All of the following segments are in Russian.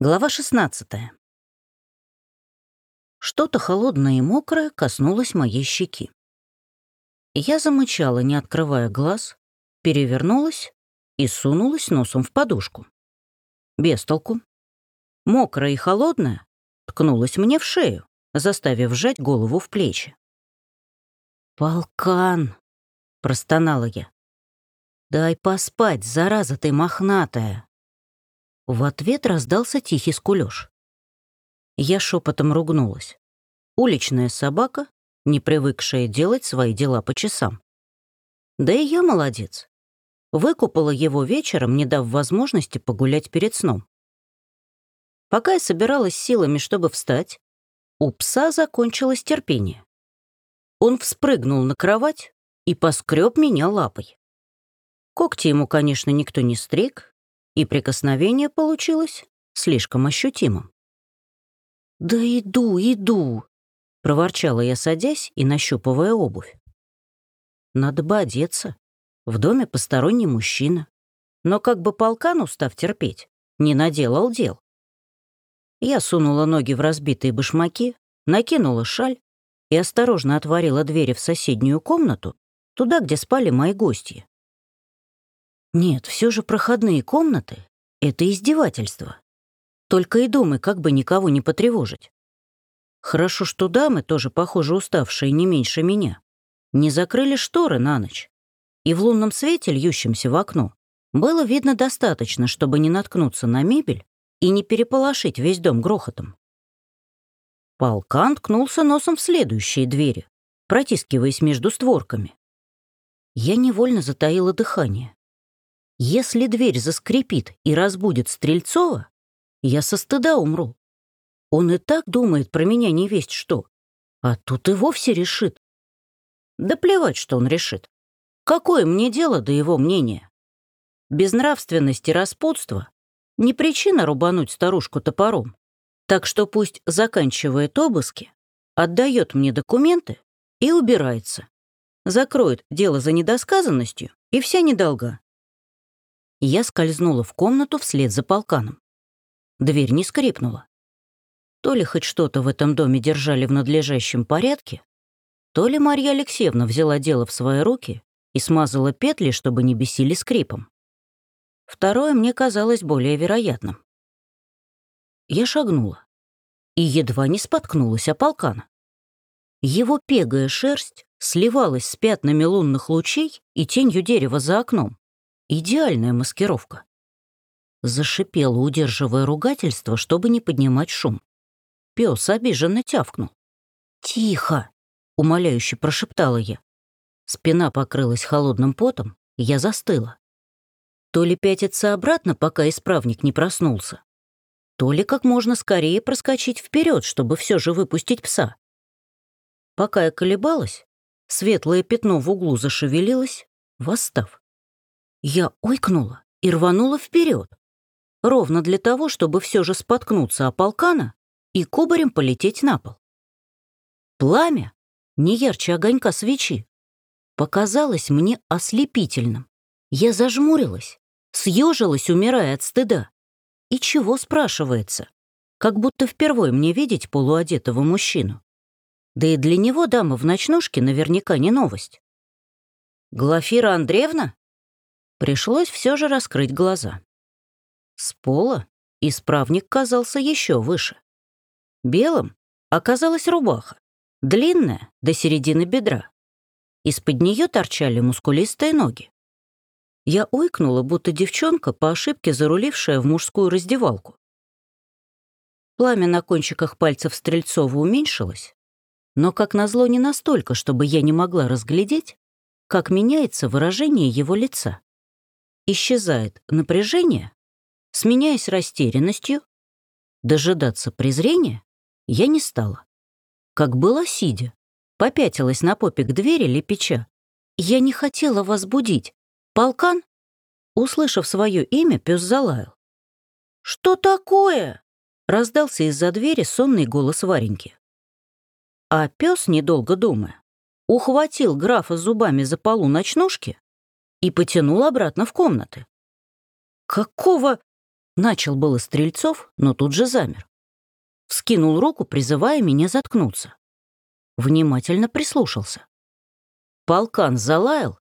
Глава 16. Что-то холодное и мокрое коснулось моей щеки. Я замычала, не открывая глаз, перевернулась и сунулась носом в подушку. Без толку. Мокрая и холодная ткнулась мне в шею, заставив сжать голову в плечи. «Полкан!» — простонала я. «Дай поспать, зараза ты мохнатая!» В ответ раздался тихий скулёж. Я шепотом ругнулась. Уличная собака, не привыкшая делать свои дела по часам. Да и я молодец. Выкупала его вечером, не дав возможности погулять перед сном. Пока я собиралась силами, чтобы встать, у пса закончилось терпение. Он вспрыгнул на кровать и поскреб меня лапой. Когти ему, конечно, никто не стриг, и прикосновение получилось слишком ощутимым. «Да иду, иду!» — проворчала я, садясь и нащупывая обувь. «Надо бы одеться. В доме посторонний мужчина. Но как бы полкан, устав терпеть, не наделал дел». Я сунула ноги в разбитые башмаки, накинула шаль и осторожно отворила двери в соседнюю комнату, туда, где спали мои гости. Нет, все же проходные комнаты — это издевательство. Только и думай, как бы никого не потревожить. Хорошо, что дамы, тоже, похоже, уставшие не меньше меня, не закрыли шторы на ночь. И в лунном свете, льющемся в окно, было видно достаточно, чтобы не наткнуться на мебель и не переполошить весь дом грохотом. Полкан ткнулся носом в следующие двери, протискиваясь между створками. Я невольно затаила дыхание. Если дверь заскрипит и разбудит Стрельцова, я со стыда умру. Он и так думает про меня не весть что. А тут и вовсе решит. Да плевать, что он решит. Какое мне дело до его мнения? Безнравственность и распутство — не причина рубануть старушку топором. Так что пусть заканчивает обыски, отдает мне документы и убирается. Закроет дело за недосказанностью, и вся недолга я скользнула в комнату вслед за полканом. Дверь не скрипнула. То ли хоть что-то в этом доме держали в надлежащем порядке, то ли Марья Алексеевна взяла дело в свои руки и смазала петли, чтобы не бесили скрипом. Второе мне казалось более вероятным. Я шагнула и едва не споткнулась о полкана. Его пегая шерсть сливалась с пятнами лунных лучей и тенью дерева за окном. Идеальная маскировка. Зашипела, удерживая ругательство, чтобы не поднимать шум. Пес обиженно тявкнул. «Тихо!» — умоляюще прошептала я. Спина покрылась холодным потом, я застыла. То ли пятиться обратно, пока исправник не проснулся, то ли как можно скорее проскочить вперед, чтобы все же выпустить пса. Пока я колебалась, светлое пятно в углу зашевелилось, восстав. Я ойкнула и рванула вперед, ровно для того, чтобы все же споткнуться о полкана и кубарем полететь на пол. Пламя, не ярче огонька свечи, показалось мне ослепительным. Я зажмурилась, съежилась, умирая от стыда. И чего спрашивается? Как будто впервые мне видеть полуодетого мужчину. Да и для него дама в ночнушке наверняка не новость. «Глафира Андреевна?» Пришлось все же раскрыть глаза. С пола исправник казался еще выше. Белым оказалась рубаха, длинная до середины бедра. Из-под нее торчали мускулистые ноги. Я ойкнула, будто девчонка, по ошибке зарулившая в мужскую раздевалку. Пламя на кончиках пальцев Стрельцова уменьшилось, но, как назло, не настолько, чтобы я не могла разглядеть, как меняется выражение его лица исчезает напряжение, сменяясь растерянностью, дожидаться презрения я не стала. Как было сидя, попятилась на попе к двери лепеча. Я не хотела вас будить. Полкан? Услышав свое имя, пес залаял. «Что такое?» — раздался из-за двери сонный голос Вареньки. А пес, недолго думая, ухватил графа зубами за полу ночнушки и потянул обратно в комнаты. «Какого?» Начал было Стрельцов, но тут же замер. Вскинул руку, призывая меня заткнуться. Внимательно прислушался. Полкан залаял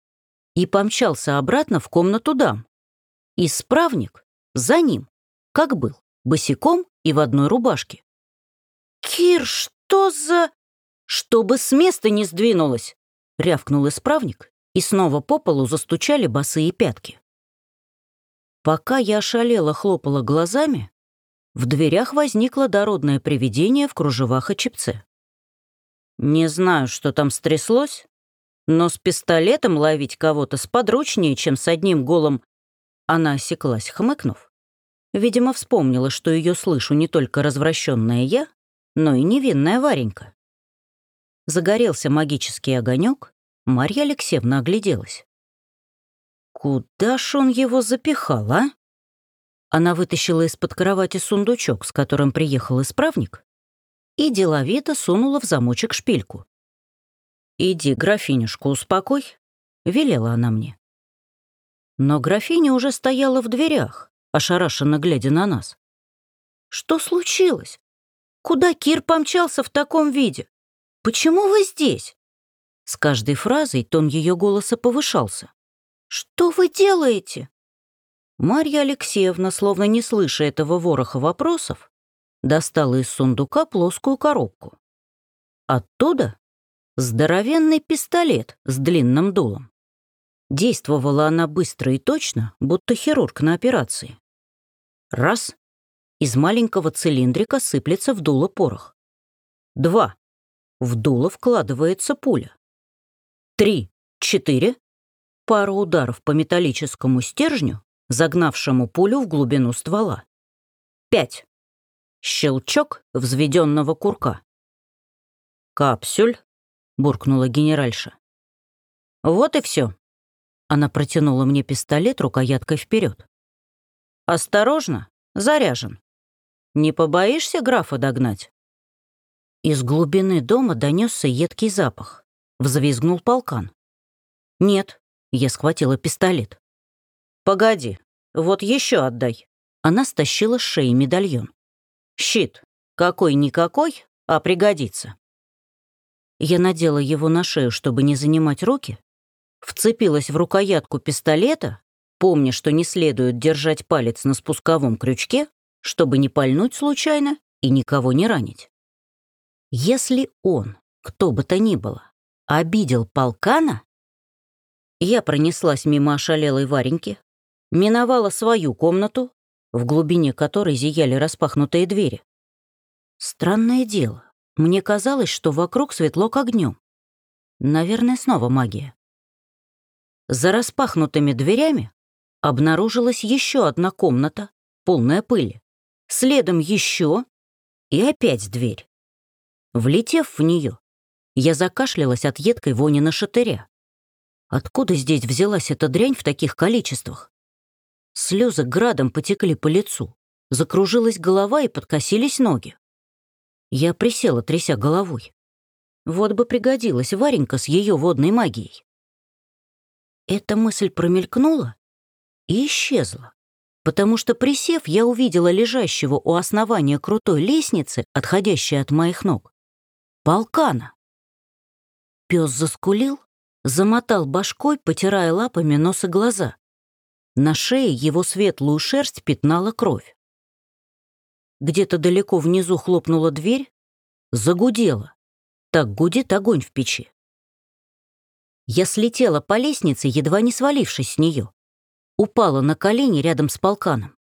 и помчался обратно в комнату дам. Исправник за ним, как был, босиком и в одной рубашке. «Кир, что за...» «Чтобы с места не сдвинулась!» — рявкнул исправник, и снова по полу застучали босые пятки. Пока я ошалела хлопала глазами, в дверях возникло дородное привидение в кружевах и чепце. Не знаю, что там стряслось, но с пистолетом ловить кого-то сподручнее, чем с одним голым... Она осеклась, хмыкнув. Видимо, вспомнила, что ее слышу не только развращенная я, но и невинная Варенька. Загорелся магический огонек, Марья Алексеевна огляделась. Куда ж он его запихал, а? Она вытащила из-под кровати сундучок, с которым приехал исправник, и деловито сунула в замочек шпильку. «Иди, графинюшку, успокой», — велела она мне. Но графиня уже стояла в дверях, ошарашенно глядя на нас. «Что случилось? Куда Кир помчался в таком виде? Почему вы здесь?» С каждой фразой тон ее голоса повышался. «Что вы делаете?» Марья Алексеевна, словно не слыша этого вороха вопросов, достала из сундука плоскую коробку. Оттуда здоровенный пистолет с длинным дулом. Действовала она быстро и точно, будто хирург на операции. Раз — из маленького цилиндрика сыплется в дуло порох. Два — в дуло вкладывается пуля. Три, четыре — пара ударов по металлическому стержню, загнавшему пулю в глубину ствола. Пять — щелчок взведенного курка. «Капсюль», — буркнула генеральша. «Вот и все. Она протянула мне пистолет рукояткой вперед. «Осторожно, заряжен. Не побоишься графа догнать?» Из глубины дома донесся едкий запах. Взвизгнул полкан. «Нет», — я схватила пистолет. «Погоди, вот еще отдай». Она стащила с шеи медальон. «Щит. Какой-никакой, а пригодится». Я надела его на шею, чтобы не занимать руки, вцепилась в рукоятку пистолета, помня, что не следует держать палец на спусковом крючке, чтобы не пальнуть случайно и никого не ранить. Если он, кто бы то ни было, обидел полкана, я пронеслась мимо ошалелой Вареньки, миновала свою комнату, в глубине которой зияли распахнутые двери. Странное дело, мне казалось, что вокруг светло к огнем. Наверное, снова магия. За распахнутыми дверями обнаружилась еще одна комната, полная пыли. Следом еще и опять дверь. Влетев в нее, я закашлялась от едкой вони на шатыря. Откуда здесь взялась эта дрянь в таких количествах? Слезы градом потекли по лицу, закружилась голова и подкосились ноги. Я присела, тряся головой. Вот бы пригодилась Варенька с ее водной магией. Эта мысль промелькнула и исчезла, потому что, присев, я увидела лежащего у основания крутой лестницы, отходящей от моих ног, полкана. Пес заскулил, замотал башкой, потирая лапами нос и глаза. На шее его светлую шерсть пятнала кровь. Где-то далеко внизу хлопнула дверь, загудела. Так гудит огонь в печи. Я слетела по лестнице, едва не свалившись с нее. Упала на колени рядом с полканом.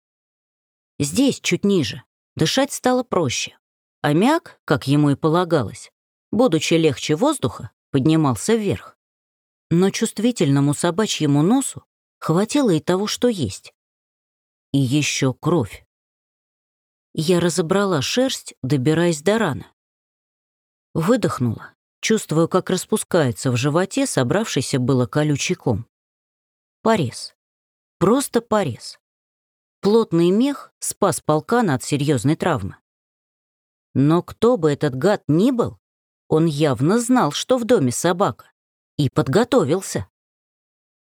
Здесь, чуть ниже, дышать стало проще. А мяг, как ему и полагалось, будучи легче воздуха, поднимался вверх. Но чувствительному собачьему носу хватило и того, что есть. И еще кровь. Я разобрала шерсть, добираясь до раны. Выдохнула Чувствую, как распускается в животе собравшийся было колючий ком. Порез. Просто порез. Плотный мех спас полкана от серьезной травмы. Но кто бы этот гад ни был, он явно знал, что в доме собака, и подготовился.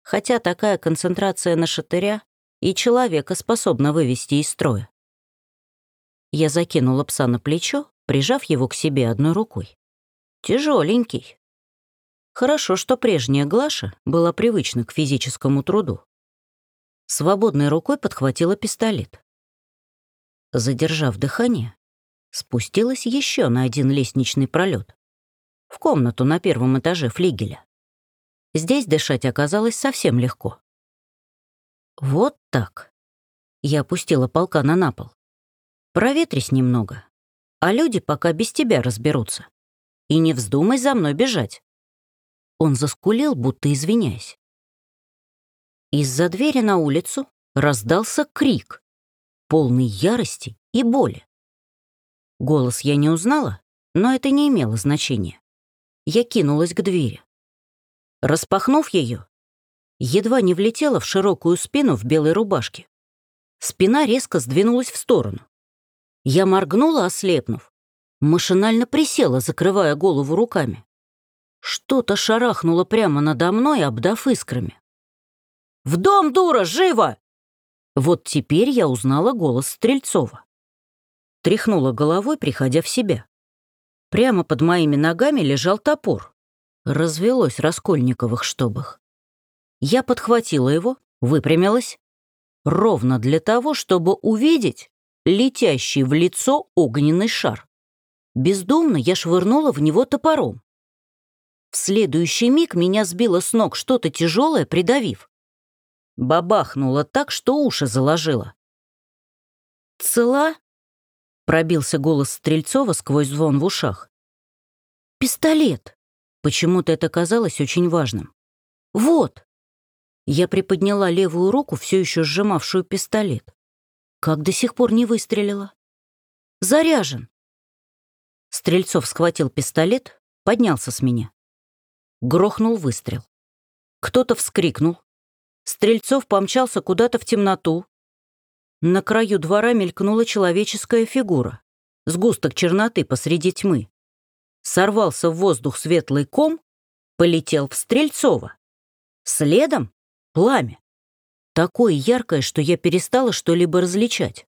Хотя такая концентрация на шатыря и человека способна вывести из строя. Я закинула пса на плечо, прижав его к себе одной рукой. Тяжеленький. Хорошо, что прежняя Глаша была привычна к физическому труду. Свободной рукой подхватила пистолет. Задержав дыхание, спустилась еще на один лестничный пролет в комнату на первом этаже флигеля. Здесь дышать оказалось совсем легко. Вот так. Я опустила полкана на пол. Проветрись немного, а люди пока без тебя разберутся. И не вздумай за мной бежать. Он заскулил, будто извиняясь. Из-за двери на улицу раздался крик, полный ярости и боли. Голос я не узнала, но это не имело значения. Я кинулась к двери. Распахнув ее, едва не влетела в широкую спину в белой рубашке. Спина резко сдвинулась в сторону. Я моргнула, ослепнув. Машинально присела, закрывая голову руками. Что-то шарахнуло прямо надо мной, обдав искрами. «В дом, дура, живо!» Вот теперь я узнала голос Стрельцова. Тряхнула головой, приходя в себя. Прямо под моими ногами лежал топор. Развелось Раскольниковых штобах. Я подхватила его, выпрямилась, ровно для того, чтобы увидеть летящий в лицо огненный шар. Бездумно я швырнула в него топором. В следующий миг меня сбило с ног что-то тяжелое, придавив. Бабахнуло так, что уши заложило. «Цела?» — пробился голос Стрельцова сквозь звон в ушах. «Пистолет!» Почему-то это казалось очень важным. «Вот!» Я приподняла левую руку, все еще сжимавшую пистолет. Как до сих пор не выстрелила? «Заряжен!» Стрельцов схватил пистолет, поднялся с меня. Грохнул выстрел. Кто-то вскрикнул. Стрельцов помчался куда-то в темноту. На краю двора мелькнула человеческая фигура. Сгусток черноты посреди тьмы сорвался в воздух светлый ком, полетел в Стрельцова. Следом — пламя. Такое яркое, что я перестала что-либо различать.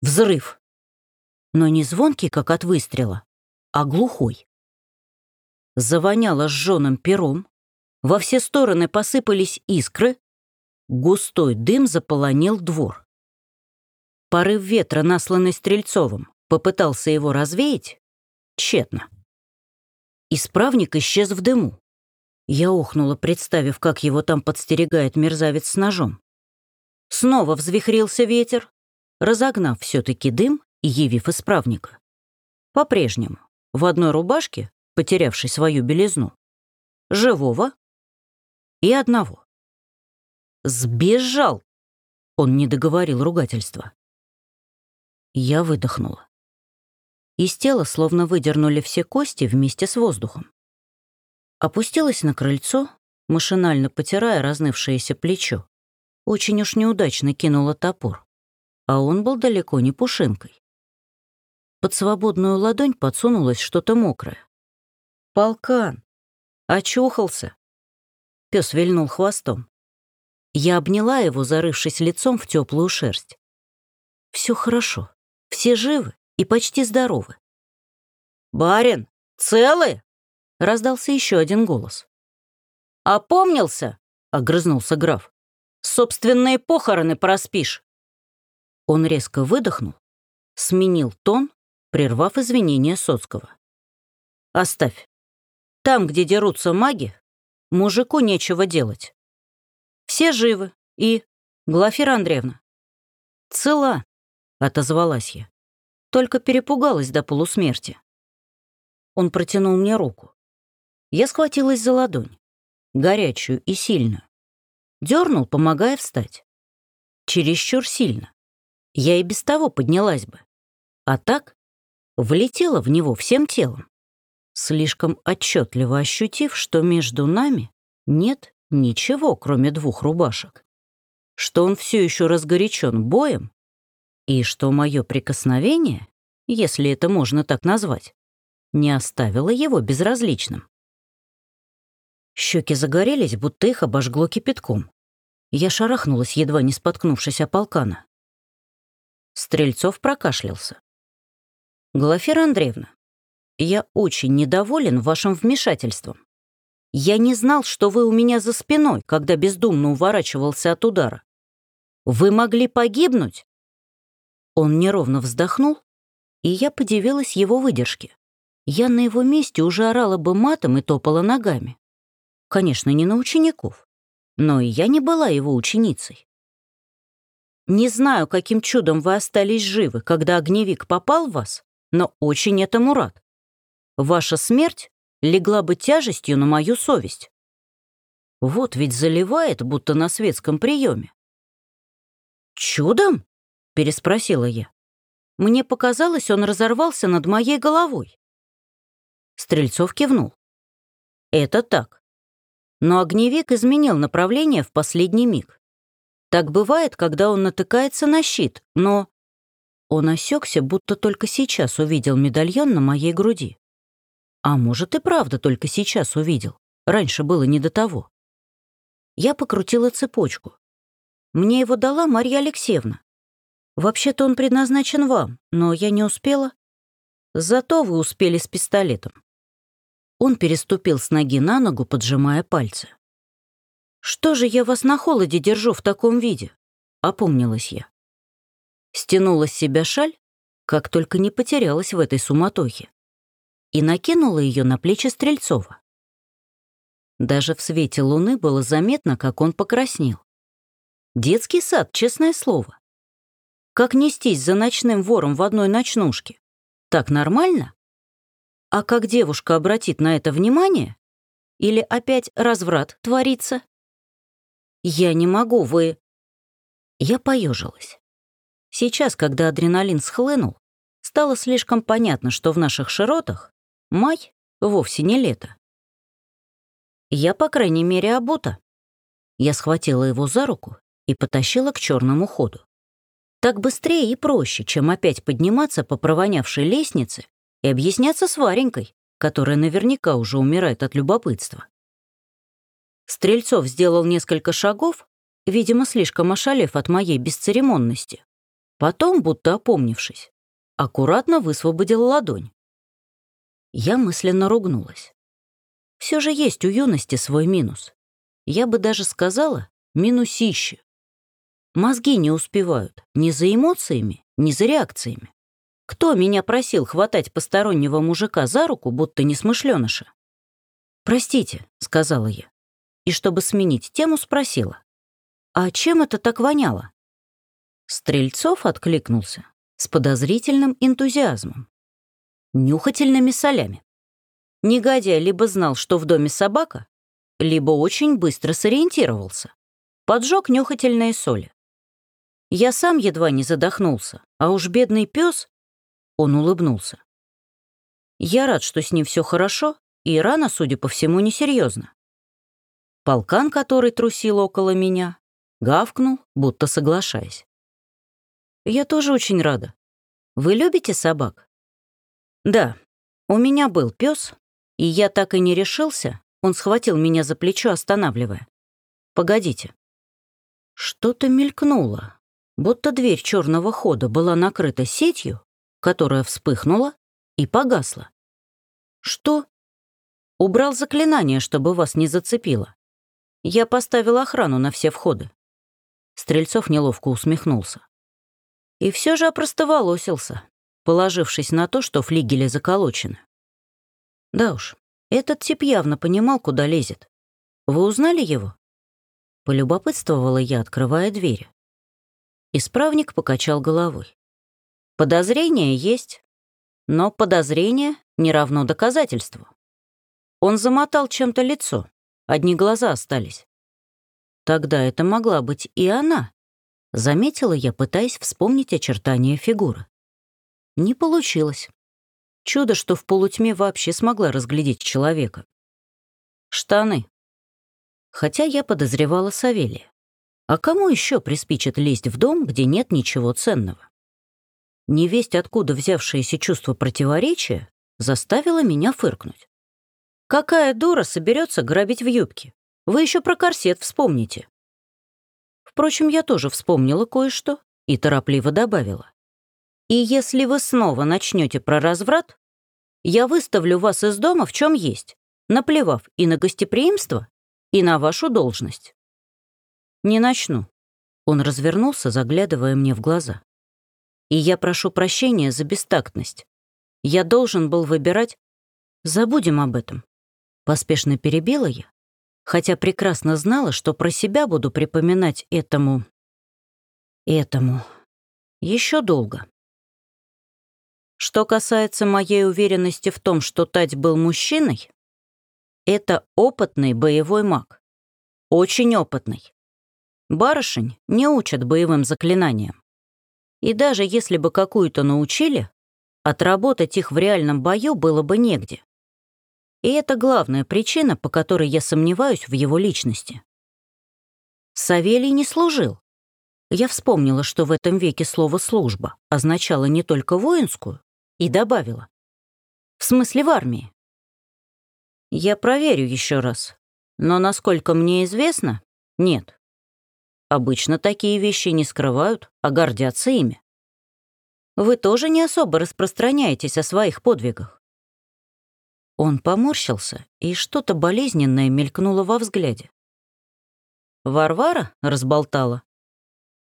Взрыв. Но не звонкий, как от выстрела, а глухой. Завоняло сжёным пером, во все стороны посыпались искры, густой дым заполонил двор. Порыв ветра, насланный Стрельцовым, попытался его развеять, тщетно. Исправник исчез в дыму. Я охнула, представив, как его там подстерегает мерзавец с ножом. Снова взвихрился ветер, разогнав все таки дым и явив исправника. По-прежнему, в одной рубашке, потерявшей свою белизну, живого и одного. «Сбежал!» — он не договорил ругательства. Я выдохнула. Из тела словно выдернули все кости вместе с воздухом. Опустилась на крыльцо, машинально потирая разнывшееся плечо. Очень уж неудачно кинула топор. А он был далеко не пушинкой. Под свободную ладонь подсунулось что-то мокрое. «Полкан! Очухался!» Пес вильнул хвостом. Я обняла его, зарывшись лицом в теплую шерсть. Все хорошо, все живы и почти здоровы. «Барин, целы?» — раздался еще один голос. «Опомнился?» — огрызнулся граф. «Собственные похороны проспишь». Он резко выдохнул, сменил тон, прервав извинения Соцкого. «Оставь. Там, где дерутся маги, мужику нечего делать. Все живы и... Глафира Андреевна». «Цела», — отозвалась я только перепугалась до полусмерти. Он протянул мне руку. Я схватилась за ладонь, горячую и сильную. Дернул, помогая встать. Чересчур сильно. Я и без того поднялась бы. А так влетела в него всем телом, слишком отчетливо ощутив, что между нами нет ничего, кроме двух рубашек, что он все еще разгорячен боем и что мое прикосновение, если это можно так назвать, не оставило его безразличным. Щеки загорелись, будто их обожгло кипятком. Я шарахнулась, едва не споткнувшись о полкана. Стрельцов прокашлялся. «Глафира Андреевна, я очень недоволен вашим вмешательством. Я не знал, что вы у меня за спиной, когда бездумно уворачивался от удара. Вы могли погибнуть?» Он неровно вздохнул, и я подивилась его выдержке. Я на его месте уже орала бы матом и топала ногами. Конечно, не на учеников, но и я не была его ученицей. Не знаю, каким чудом вы остались живы, когда огневик попал в вас, но очень этому рад. Ваша смерть легла бы тяжестью на мою совесть. Вот ведь заливает, будто на светском приеме. «Чудом?» — переспросила я. Мне показалось, он разорвался над моей головой. Стрельцов кивнул. Это так. Но огневик изменил направление в последний миг. Так бывает, когда он натыкается на щит, но... Он осекся, будто только сейчас увидел медальон на моей груди. А может и правда только сейчас увидел. Раньше было не до того. Я покрутила цепочку. Мне его дала Марья Алексеевна. Вообще-то он предназначен вам, но я не успела. Зато вы успели с пистолетом. Он переступил с ноги на ногу, поджимая пальцы. «Что же я вас на холоде держу в таком виде?» — опомнилась я. Стянула с себя шаль, как только не потерялась в этой суматохе, и накинула ее на плечи Стрельцова. Даже в свете луны было заметно, как он покраснел. Детский сад, честное слово. Как нестись за ночным вором в одной ночнушке? Так нормально? А как девушка обратит на это внимание? Или опять разврат творится? Я не могу, вы... Я поежилась. Сейчас, когда адреналин схлынул, стало слишком понятно, что в наших широтах май вовсе не лето. Я, по крайней мере, обута. Я схватила его за руку и потащила к черному ходу. Так быстрее и проще, чем опять подниматься по провонявшей лестнице и объясняться с Варенькой, которая наверняка уже умирает от любопытства. Стрельцов сделал несколько шагов, видимо, слишком ошалев от моей бесцеремонности. Потом, будто опомнившись, аккуратно высвободил ладонь. Я мысленно ругнулась. Все же есть у юности свой минус. Я бы даже сказала, минусище. Мозги не успевают ни за эмоциями, ни за реакциями. Кто меня просил хватать постороннего мужика за руку, будто несмышленыша? «Простите», — сказала я. И чтобы сменить тему, спросила. «А чем это так воняло?» Стрельцов откликнулся с подозрительным энтузиазмом. Нюхательными солями. Негодяй либо знал, что в доме собака, либо очень быстро сориентировался. Поджег нюхательные соли. Я сам едва не задохнулся, а уж бедный пес. Он улыбнулся. Я рад, что с ним все хорошо, и рана, судя по всему, несерьезна. Полкан, который трусил около меня, гавкнул, будто соглашаясь. Я тоже очень рада. Вы любите собак? Да, у меня был пес, и я так и не решился, он схватил меня за плечо, останавливая. Погодите. Что-то мелькнуло, будто дверь черного хода была накрыта сетью, которая вспыхнула и погасла. Что? Убрал заклинание, чтобы вас не зацепило. Я поставил охрану на все входы. Стрельцов неловко усмехнулся. И все же опростоволосился, положившись на то, что флигели заколочены. Да уж, этот тип явно понимал, куда лезет. Вы узнали его? Полюбопытствовала я, открывая двери. Исправник покачал головой. Подозрение есть, но подозрение не равно доказательству. Он замотал чем-то лицо, одни глаза остались. Тогда это могла быть и она, заметила я, пытаясь вспомнить очертания фигуры. Не получилось. Чудо, что в полутьме вообще смогла разглядеть человека. Штаны. Хотя я подозревала Савелия. А кому еще приспичит лезть в дом, где нет ничего ценного? Невесть, откуда взявшееся чувство противоречия, заставило меня фыркнуть. Какая дура соберется грабить в юбке? Вы еще про корсет вспомните. Впрочем, я тоже вспомнила кое-что и торопливо добавила. И если вы снова начнете про разврат, я выставлю вас из дома в чем есть, наплевав и на гостеприимство, и на вашу должность. Не начну. Он развернулся, заглядывая мне в глаза. И я прошу прощения за бестактность. Я должен был выбирать... Забудем об этом. Поспешно перебила я, хотя прекрасно знала, что про себя буду припоминать этому... Этому... Еще долго. Что касается моей уверенности в том, что Тать был мужчиной, это опытный боевой маг. Очень опытный. Барышень не учат боевым заклинаниям. И даже если бы какую-то научили, отработать их в реальном бою было бы негде. И это главная причина, по которой я сомневаюсь в его личности. Савелий не служил. Я вспомнила, что в этом веке слово «служба» означало не только воинскую, и добавила. «В смысле в армии?» «Я проверю еще раз, но, насколько мне известно, нет. Обычно такие вещи не скрывают, а гордятся ими. Вы тоже не особо распространяетесь о своих подвигах». Он поморщился, и что-то болезненное мелькнуло во взгляде. Варвара разболтала.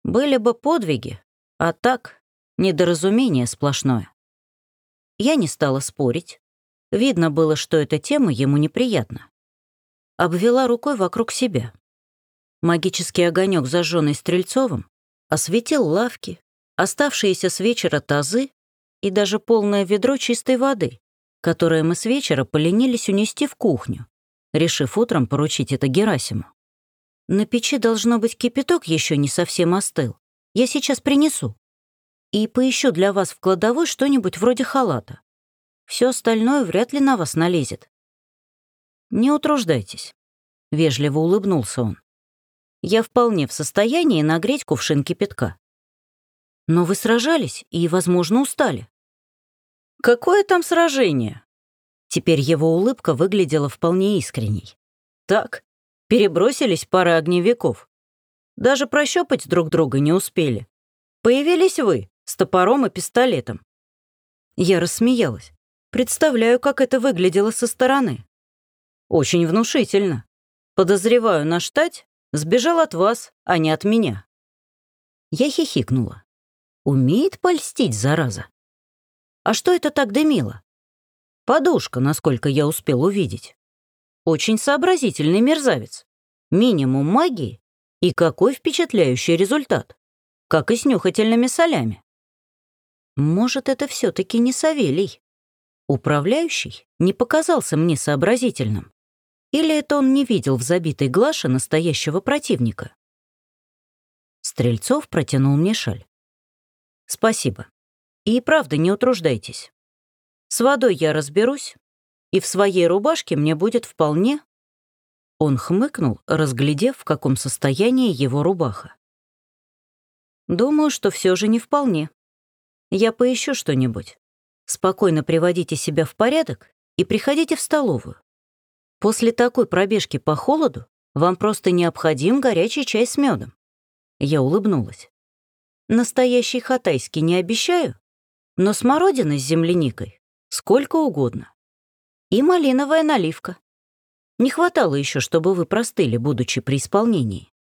Были бы подвиги, а так недоразумение сплошное. Я не стала спорить. Видно было, что эта тема ему неприятна. Обвела рукой вокруг себя. Магический огонек, зажженный Стрельцовым, осветил лавки, оставшиеся с вечера тазы и даже полное ведро чистой воды, которое мы с вечера поленились унести в кухню, решив утром поручить это Герасиму. На печи должно быть кипяток еще не совсем остыл. Я сейчас принесу и поищу для вас в кладовой что-нибудь вроде халата. Все остальное вряд ли на вас налезет. Не утруждайтесь, — вежливо улыбнулся он. Я вполне в состоянии нагреть кувшин кипятка. Но вы сражались и, возможно, устали. Какое там сражение? Теперь его улыбка выглядела вполне искренней. Так, перебросились пары огневиков. Даже прощупать друг друга не успели. Появились вы, с топором и пистолетом. Я рассмеялась. Представляю, как это выглядело со стороны. Очень внушительно. Подозреваю, наш Тать сбежал от вас, а не от меня. Я хихикнула. Умеет польстить, зараза. А что это так дымило? Подушка, насколько я успел увидеть. Очень сообразительный мерзавец. Минимум магии и какой впечатляющий результат. Как и с нюхательными солями. Может, это все таки не Савелий? Управляющий не показался мне сообразительным. Или это он не видел в забитой Глаше настоящего противника? Стрельцов протянул мне шаль. «Спасибо. И правда, не утруждайтесь. С водой я разберусь, и в своей рубашке мне будет вполне...» Он хмыкнул, разглядев, в каком состоянии его рубаха. «Думаю, что все же не вполне», я поищу что-нибудь. Спокойно приводите себя в порядок и приходите в столовую. После такой пробежки по холоду вам просто необходим горячий чай с медом. Я улыбнулась. Настоящий хатайский не обещаю, но смородины с земляникой сколько угодно. И малиновая наливка. Не хватало еще, чтобы вы простыли, будучи при исполнении.